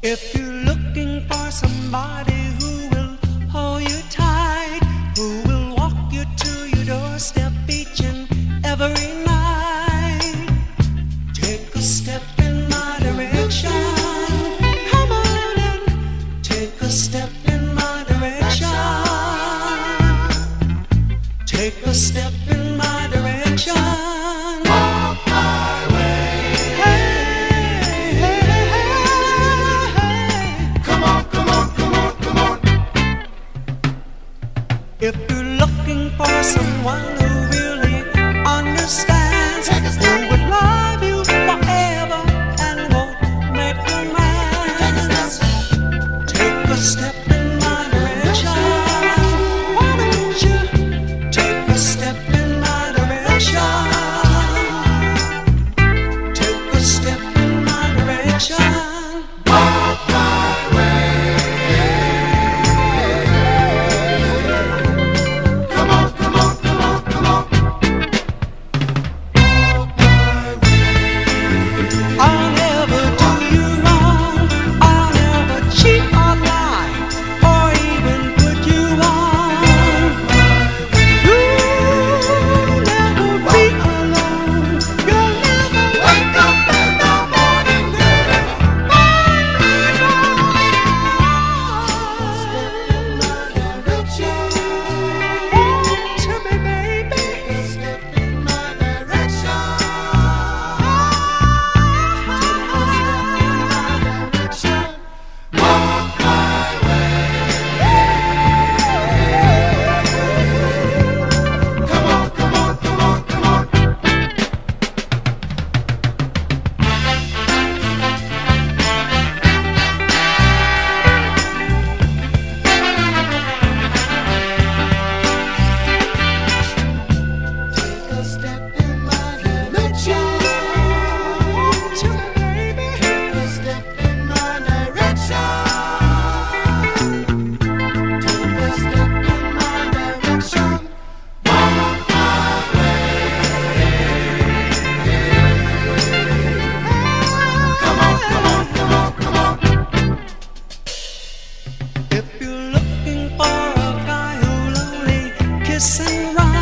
If you're looking for somebody who will hold you tight, who will walk you to your doorstep each and every night, take a step in my direction. Come on and take a step in my direction. Take a step in If you're looking for someone and right.